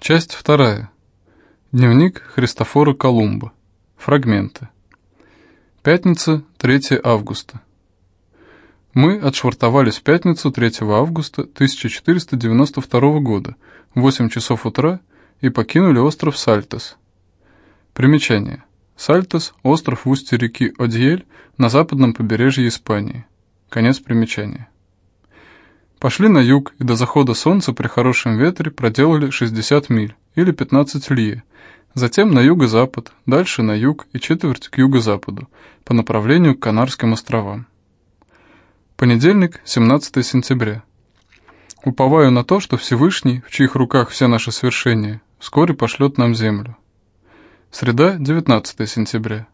Часть вторая. Дневник Христофора Колумба. Фрагменты. Пятница, 3 августа. Мы отшвартовались в пятницу 3 августа 1492 года в 8 часов утра и покинули остров Сальтес. Примечание. Сальтес – остров в устье реки Одьель на западном побережье Испании. Конец примечания. Пошли на юг и до захода солнца при хорошем ветре проделали 60 миль, или 15 лье. Затем на юго-запад, дальше на юг и четверть к юго-западу, по направлению к Канарским островам. Понедельник, 17 сентября. Уповаю на то, что Всевышний, в чьих руках все наши свершения, вскоре пошлет нам землю. Среда, 19 сентября.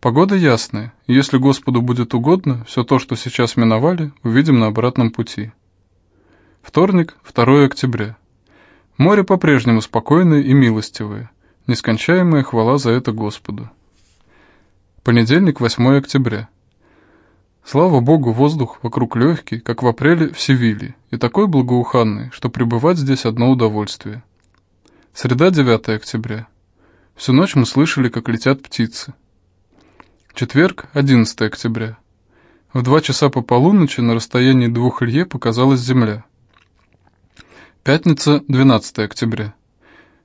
Погода ясная, и если Господу будет угодно, все то, что сейчас миновали, увидим на обратном пути. Вторник, 2 октября. Море по-прежнему спокойное и милостивое. Нескончаемая хвала за это Господу. Понедельник, 8 октября. Слава Богу, воздух вокруг легкий, как в апреле в Севиле, и такой благоуханный, что пребывать здесь одно удовольствие. Среда, 9 октября. Всю ночь мы слышали, как летят птицы. Четверг, 11 октября. В два часа по полуночи на расстоянии двух лье показалась земля. Пятница, 12 октября.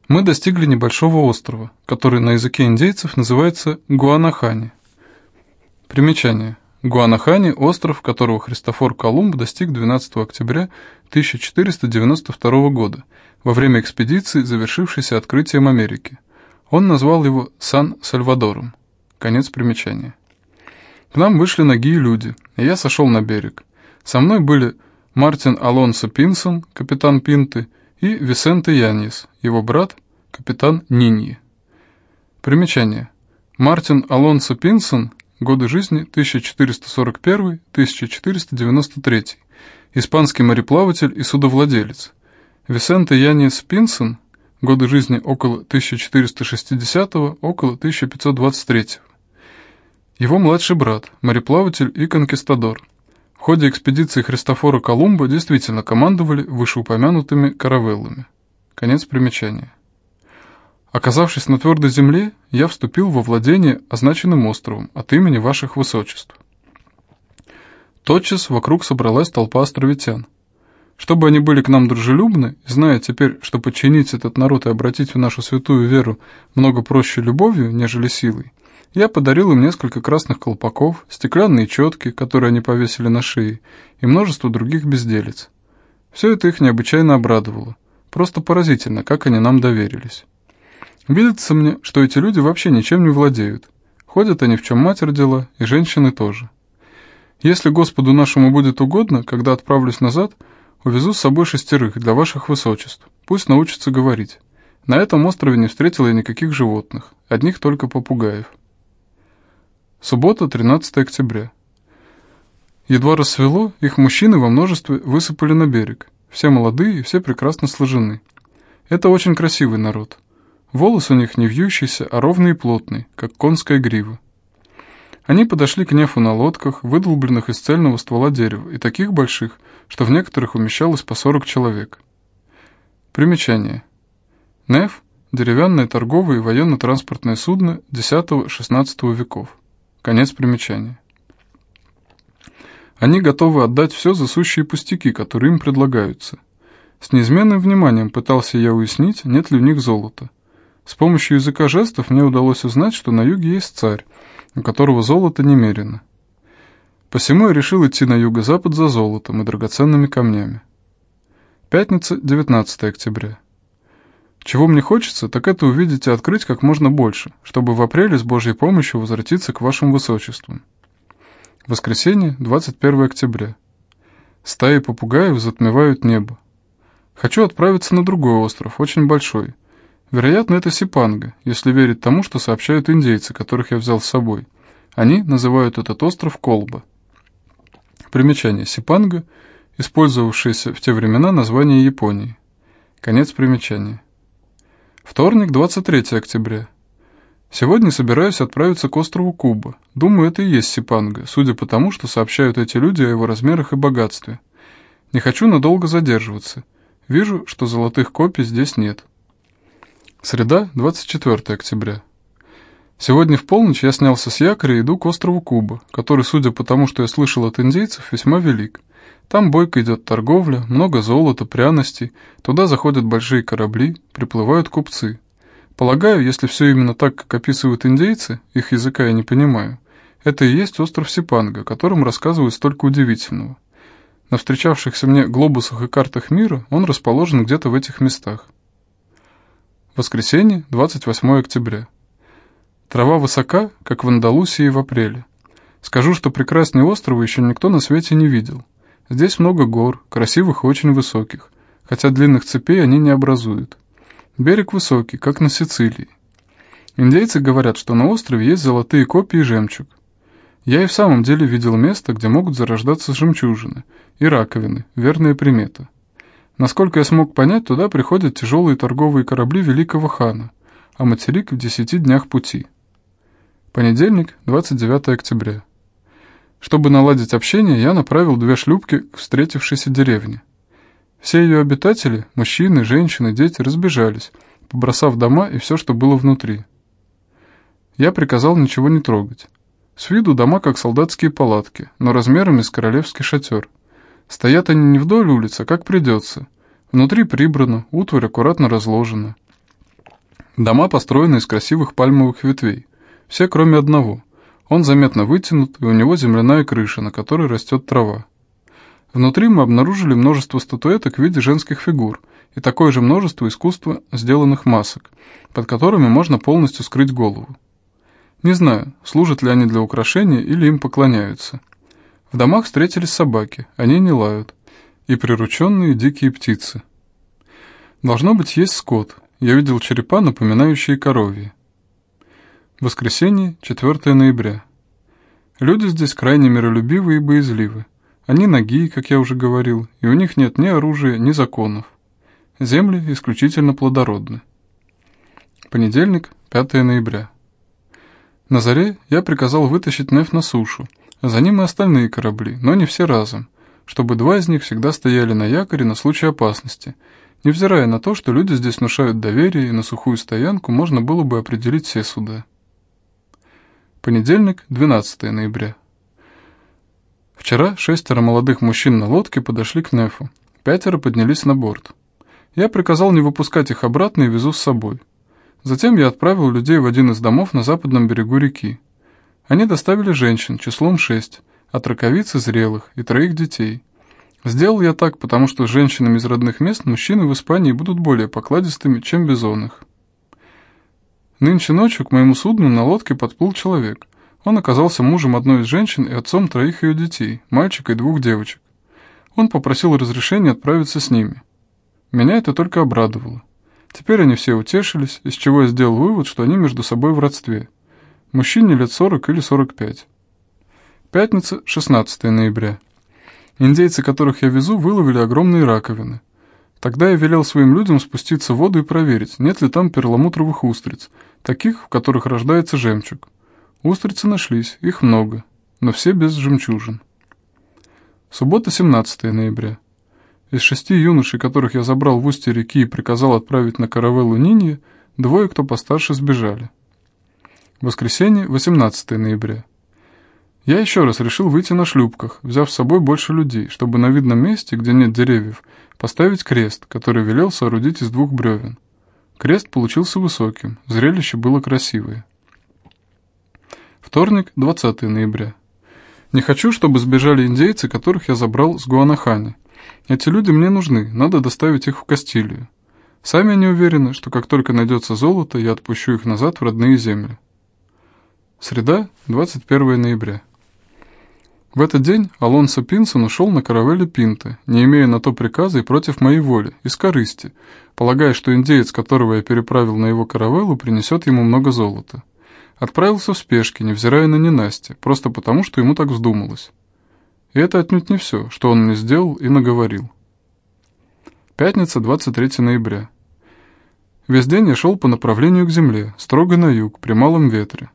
Мы достигли небольшого острова, который на языке индейцев называется Гуанахани. Примечание. Гуанахани – остров, которого Христофор Колумб достиг 12 октября 1492 года, во время экспедиции, завершившейся открытием Америки. Он назвал его Сан-Сальвадором. Конец примечания. К нам вышли ноги и люди, и я сошел на берег. Со мной были Мартин Алонсо Пинсон, капитан Пинты, и Висенте Янис, его брат, капитан Ниньи. Примечание. Мартин Алонсо Пинсон, годы жизни 1441-1493, испанский мореплаватель и судовладелец. Висенте Янис Пинсон, годы жизни около 1460 около 1523 Его младший брат, мореплаватель и конкистадор. В ходе экспедиции Христофора Колумба действительно командовали вышеупомянутыми каравеллами. Конец примечания. Оказавшись на твердой земле, я вступил во владение означенным островом от имени ваших высочеств. Тотчас вокруг собралась толпа островитян. Чтобы они были к нам дружелюбны, зная теперь, что подчинить этот народ и обратить в нашу святую веру много проще любовью, нежели силой, я подарил им несколько красных колпаков, стеклянные четки, которые они повесили на шее, и множество других безделец. Все это их необычайно обрадовало. Просто поразительно, как они нам доверились. Видится мне, что эти люди вообще ничем не владеют. Ходят они в чем мать родила, и женщины тоже. Если Господу нашему будет угодно, когда отправлюсь назад – Увезу с собой шестерых для ваших высочеств. Пусть научатся говорить. На этом острове не встретил я никаких животных, одних только попугаев. Суббота, 13 октября. Едва рассвело, их мужчины во множестве высыпали на берег. Все молодые и все прекрасно сложены. Это очень красивый народ. Волос у них не вьющийся, а ровный и плотный, как конская грива. Они подошли к нефу на лодках, выдолбленных из цельного ствола дерева, и таких больших, что в некоторых умещалось по 40 человек. Примечание. Неф – деревянное торговое и военно-транспортное судно X-XVI веков. Конец примечания. Они готовы отдать все за сущие пустяки, которые им предлагаются. С неизменным вниманием пытался я уяснить, нет ли у них золота. С помощью языка жестов мне удалось узнать, что на юге есть царь, у которого золото немерено. Посему я решил идти на юго-запад за золотом и драгоценными камнями. Пятница, 19 октября. Чего мне хочется, так это увидеть и открыть как можно больше, чтобы в апреле с Божьей помощью возвратиться к вашим высочествам. Воскресенье, 21 октября. Стаи попугаев затмевают небо. Хочу отправиться на другой остров, очень большой, Вероятно, это Сипанга, если верить тому, что сообщают индейцы, которых я взял с собой. Они называют этот остров Колба. Примечание Сипанга, использовавшееся в те времена название Японии. Конец примечания. Вторник, 23 октября. Сегодня собираюсь отправиться к острову Куба. Думаю, это и есть Сипанга, судя по тому, что сообщают эти люди о его размерах и богатстве. Не хочу надолго задерживаться. Вижу, что золотых копий здесь нет. Среда, 24 октября. Сегодня в полночь я снялся с якоря и иду к острову Куба, который, судя по тому, что я слышал от индейцев, весьма велик. Там бойко идет торговля, много золота, пряностей, туда заходят большие корабли, приплывают купцы. Полагаю, если все именно так, как описывают индейцы, их языка я не понимаю, это и есть остров Сипанга, о котором рассказывают столько удивительного. На встречавшихся мне глобусах и картах мира он расположен где-то в этих местах. Воскресенье, 28 октября. Трава высока, как в Андалусии в апреле. Скажу, что прекраснее острова еще никто на свете не видел. Здесь много гор, красивых очень высоких, хотя длинных цепей они не образуют. Берег высокий, как на Сицилии. Индейцы говорят, что на острове есть золотые копии и жемчуг. Я и в самом деле видел место, где могут зарождаться жемчужины и раковины, верная примета. Насколько я смог понять, туда приходят тяжелые торговые корабли великого хана, а материк в десяти днях пути. Понедельник, 29 октября. Чтобы наладить общение, я направил две шлюпки к встретившейся деревне. Все ее обитатели, мужчины, женщины, дети, разбежались, побросав дома и все, что было внутри. Я приказал ничего не трогать. С виду дома как солдатские палатки, но размерами с королевский шатер. Стоят они не вдоль улицы, а как придется. Внутри прибрано, утварь аккуратно разложена. Дома построены из красивых пальмовых ветвей. Все, кроме одного. Он заметно вытянут, и у него земляная крыша, на которой растет трава. Внутри мы обнаружили множество статуэток в виде женских фигур и такое же множество искусства сделанных масок, под которыми можно полностью скрыть голову. Не знаю, служат ли они для украшения или им поклоняются. В домах встретились собаки, они не лают, и прирученные дикие птицы. Должно быть, есть скот. Я видел черепа, напоминающие коровьи. Воскресенье, 4 ноября. Люди здесь крайне миролюбивы и боязливы. Они ноги, как я уже говорил, и у них нет ни оружия, ни законов. Земли исключительно плодородны. Понедельник, 5 ноября. На заре я приказал вытащить Неф на сушу, а за ним и остальные корабли, но не все разом, чтобы два из них всегда стояли на якоре на случай опасности, невзирая на то, что люди здесь внушают доверие, и на сухую стоянку можно было бы определить все суда. Понедельник, 12 ноября. Вчера шестеро молодых мужчин на лодке подошли к Нефу, пятеро поднялись на борт. Я приказал не выпускать их обратно и везу с собой. Затем я отправил людей в один из домов на западном берегу реки. Они доставили женщин, числом шесть, от раковицы зрелых и троих детей. Сделал я так, потому что с женщинами из родных мест мужчины в Испании будут более покладистыми, чем без их. Нынче ночью к моему судну на лодке подплыл человек. Он оказался мужем одной из женщин и отцом троих ее детей, мальчика и двух девочек. Он попросил разрешения отправиться с ними. Меня это только обрадовало. Теперь они все утешились, из чего я сделал вывод, что они между собой в родстве. Мужчине лет 40 или 45. Пятница, 16 ноября. Индейцы, которых я везу, выловили огромные раковины. Тогда я велел своим людям спуститься в воду и проверить, нет ли там перламутровых устриц, таких, в которых рождается жемчуг. Устрицы нашлись, их много, но все без жемчужин. Суббота, 17 ноября. Из шести юношей, которых я забрал в устье реки и приказал отправить на каравеллу Ниньи, двое, кто постарше, сбежали. Воскресенье, 18 ноября. Я еще раз решил выйти на шлюпках, взяв с собой больше людей, чтобы на видном месте, где нет деревьев, поставить крест, который велел соорудить из двух бревен. Крест получился высоким, зрелище было красивое. Вторник, 20 ноября. Не хочу, чтобы сбежали индейцы, которых я забрал с Гуанахани. Эти люди мне нужны, надо доставить их в Кастилию. Сами они уверены, что как только найдется золото, я отпущу их назад в родные земли. Среда, 21 ноября. В этот день Алонсо Пинсон ушел на каравелле Пинты, не имея на то приказа и против моей воли, из корысти, полагая, что индеец, которого я переправил на его каравеллу, принесет ему много золота. Отправился в спешке, невзирая на ненастье, просто потому, что ему так вздумалось. И это отнюдь не все, что он мне сделал и наговорил. Пятница, 23 ноября. Весь день я шел по направлению к земле, строго на юг, при малом ветре.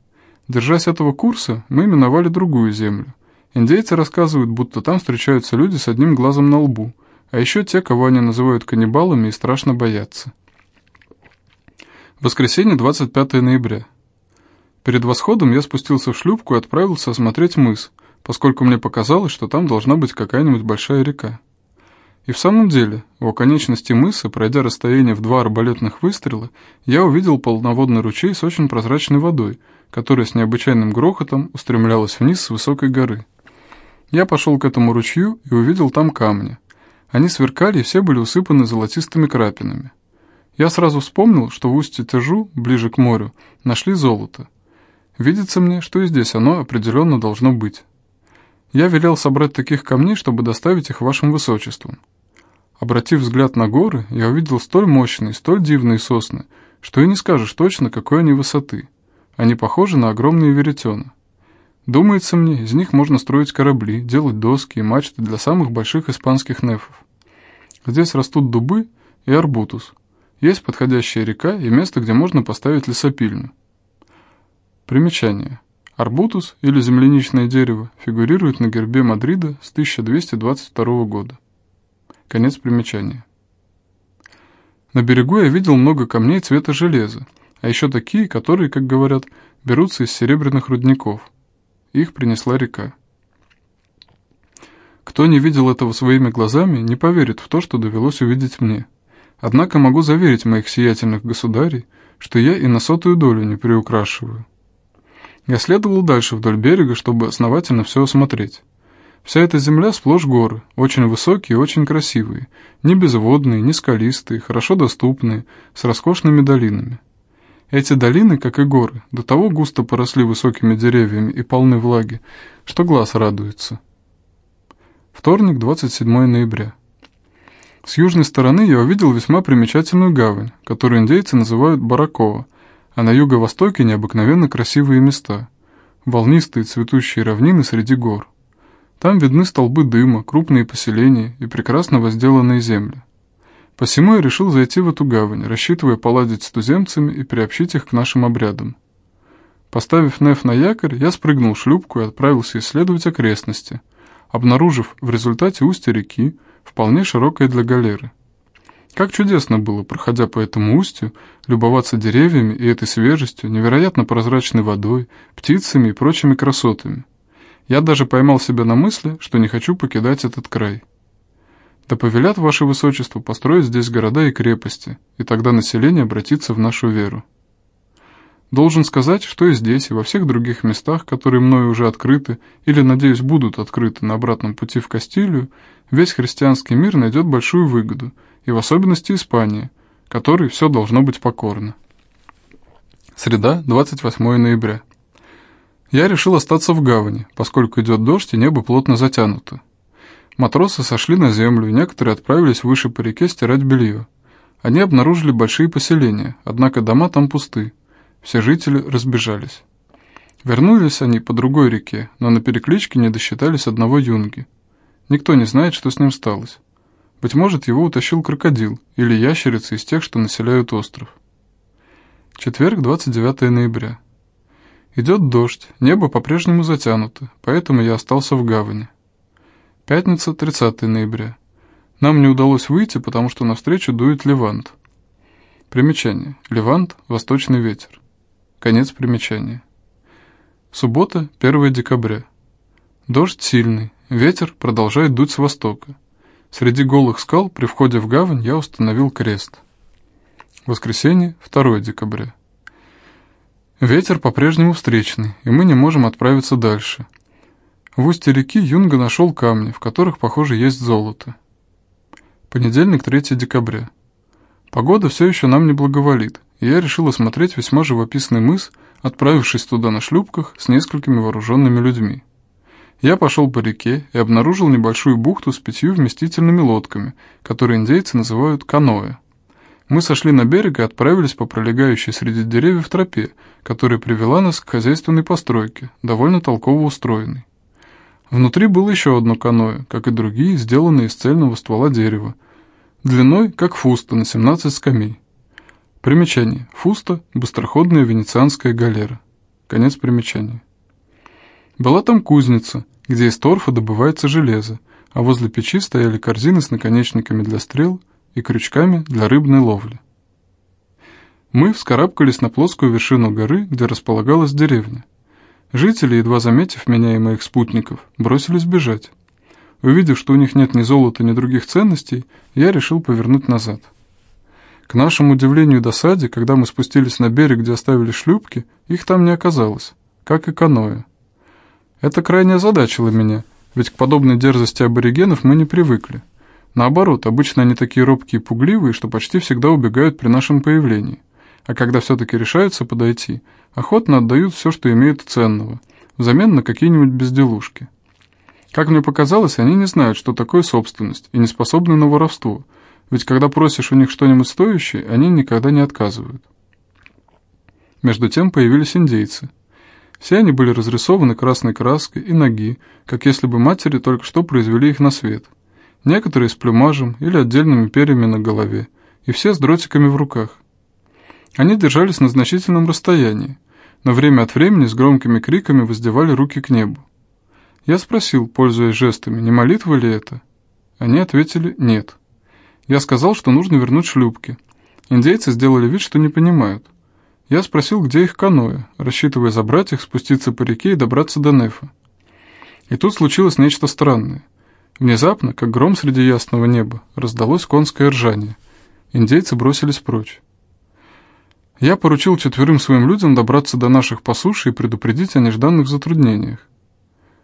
Держась этого курса, мы миновали другую землю. Индейцы рассказывают, будто там встречаются люди с одним глазом на лбу, а еще те, кого они называют каннибалами и страшно боятся. Воскресенье, 25 ноября. Перед восходом я спустился в шлюпку и отправился осмотреть мыс, поскольку мне показалось, что там должна быть какая-нибудь большая река. И в самом деле, у оконечности мыса, пройдя расстояние в два арбалетных выстрела, я увидел полноводный ручей с очень прозрачной водой, которая с необычайным грохотом устремлялась вниз с высокой горы. Я пошел к этому ручью и увидел там камни. Они сверкали и все были усыпаны золотистыми крапинами. Я сразу вспомнил, что в устье Тяжу, ближе к морю, нашли золото. Видится мне, что и здесь оно определенно должно быть. Я велел собрать таких камней, чтобы доставить их вашим высочествам. Обратив взгляд на горы, я увидел столь мощные, столь дивные сосны, что и не скажешь точно, какой они высоты. Они похожи на огромные веретена. Думается мне, из них можно строить корабли, делать доски и мачты для самых больших испанских нефов. Здесь растут дубы и арбутус, есть подходящая река и место, где можно поставить лесопильню. Примечание. Арбутус или земляничное дерево фигурирует на гербе Мадрида с 1222 года. Конец примечания. На берегу я видел много камней цвета железа, а еще такие, которые, как говорят, берутся из серебряных рудников. Их принесла река. Кто не видел этого своими глазами, не поверит в то, что довелось увидеть мне. Однако могу заверить моих сиятельных государей, что я и на сотую долю не приукрашиваю. Я следовал дальше вдоль берега, чтобы основательно все осмотреть. Вся эта земля сплошь горы, очень высокие и очень красивые, не безводные, не скалистые, хорошо доступные, с роскошными долинами. Эти долины, как и горы, до того густо поросли высокими деревьями и полны влаги, что глаз радуется. Вторник, 27 ноября. С южной стороны я увидел весьма примечательную гавань, которую индейцы называют Баракова, а на юго-востоке необыкновенно красивые места, волнистые цветущие равнины среди гор. Там видны столбы дыма, крупные поселения и прекрасно возделанные земли. Посему я решил зайти в эту гавань, рассчитывая поладить с туземцами и приобщить их к нашим обрядам. Поставив неф на якорь, я спрыгнул шлюпку и отправился исследовать окрестности, обнаружив в результате устье реки, вполне широкая для галеры. Как чудесно было, проходя по этому устью, любоваться деревьями и этой свежестью, невероятно прозрачной водой, птицами и прочими красотами. Я даже поймал себя на мысли, что не хочу покидать этот край. Да повелят ваше высочество построить здесь города и крепости, и тогда население обратится в нашу веру. Должен сказать, что и здесь, и во всех других местах, которые мною уже открыты, или, надеюсь, будут открыты на обратном пути в Кастилию, весь христианский мир найдет большую выгоду, и в особенности Испания, которой все должно быть покорно. Среда, 28 ноября. Я решил остаться в гавани, поскольку идет дождь и небо плотно затянуто. Матросы сошли на землю, некоторые отправились выше по реке стирать белье. Они обнаружили большие поселения, однако дома там пусты. Все жители разбежались. Вернулись они по другой реке, но на перекличке не досчитались одного юнги – Никто не знает, что с ним сталось. Быть может, его утащил крокодил или ящерица из тех, что населяют остров. Четверг, 29 ноября. Идет дождь, небо по-прежнему затянуто, поэтому я остался в гавани. Пятница, 30 ноября. Нам не удалось выйти, потому что навстречу дует левант. Примечание. Левант – восточный ветер. Конец примечания. Суббота, 1 декабря. Дождь сильный, Ветер продолжает дуть с востока. Среди голых скал при входе в гавань я установил крест. Воскресенье, 2 декабря. Ветер по-прежнему встречный, и мы не можем отправиться дальше. В устье реки Юнга нашел камни, в которых, похоже, есть золото. Понедельник, 3 декабря. Погода все еще нам не благоволит, и я решил осмотреть весьма живописный мыс, отправившись туда на шлюпках с несколькими вооруженными людьми. Я пошел по реке и обнаружил небольшую бухту с пятью вместительными лодками, которые индейцы называют каноэ. Мы сошли на берег и отправились по пролегающей среди деревьев тропе, которая привела нас к хозяйственной постройке, довольно толково устроенной. Внутри было еще одно каноэ, как и другие, сделанные из цельного ствола дерева, длиной, как фуста, на 17 скамей. Примечание. Фуста – быстроходная венецианская галера. Конец примечания. Была там кузница, где из торфа добывается железо, а возле печи стояли корзины с наконечниками для стрел и крючками для рыбной ловли. Мы вскарабкались на плоскую вершину горы, где располагалась деревня. Жители, едва заметив меня и моих спутников, бросились бежать. Увидев, что у них нет ни золота, ни других ценностей, я решил повернуть назад. К нашему удивлению и досаде, когда мы спустились на берег, где оставили шлюпки, их там не оказалось, как и каноэ. Это крайне озадачило меня, ведь к подобной дерзости аборигенов мы не привыкли. Наоборот, обычно они такие робкие и пугливые, что почти всегда убегают при нашем появлении. А когда все-таки решаются подойти, охотно отдают все, что имеют ценного, взамен на какие-нибудь безделушки. Как мне показалось, они не знают, что такое собственность, и не способны на воровство – ведь когда просишь у них что-нибудь стоящее, они никогда не отказывают. Между тем появились индейцы. Все они были разрисованы красной краской и ноги, как если бы матери только что произвели их на свет. Некоторые с плюмажем или отдельными перьями на голове, и все с дротиками в руках. Они держались на значительном расстоянии, но время от времени с громкими криками воздевали руки к небу. Я спросил, пользуясь жестами, не молитва ли это? Они ответили «нет». Я сказал, что нужно вернуть шлюпки. Индейцы сделали вид, что не понимают. Я спросил, где их каноэ, рассчитывая забрать их, спуститься по реке и добраться до Нефа. И тут случилось нечто странное. Внезапно, как гром среди ясного неба, раздалось конское ржание. Индейцы бросились прочь. Я поручил четверым своим людям добраться до наших по суше и предупредить о нежданных затруднениях.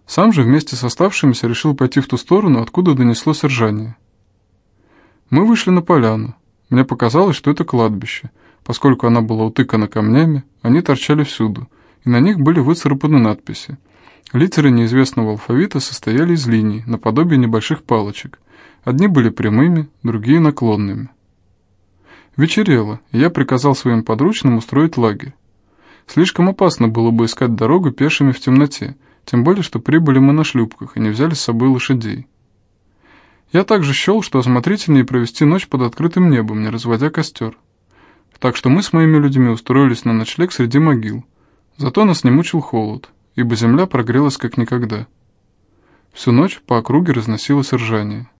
Сам же вместе с оставшимися решил пойти в ту сторону, откуда донеслось ржание. Мы вышли на поляну. Мне показалось, что это кладбище. Поскольку она была утыкана камнями, они торчали всюду, и на них были выцарапаны надписи. Литеры неизвестного алфавита состояли из линий, наподобие небольших палочек. Одни были прямыми, другие наклонными. Вечерело, и я приказал своим подручным устроить лагерь. Слишком опасно было бы искать дорогу пешими в темноте, тем более, что прибыли мы на шлюпках и не взяли с собой лошадей. Я также счел, что осмотрительнее провести ночь под открытым небом, не разводя костер. Так что мы с моими людьми устроились на ночлег среди могил. Зато нас не мучил холод, ибо земля прогрелась как никогда. Всю ночь по округе разносилось ржание.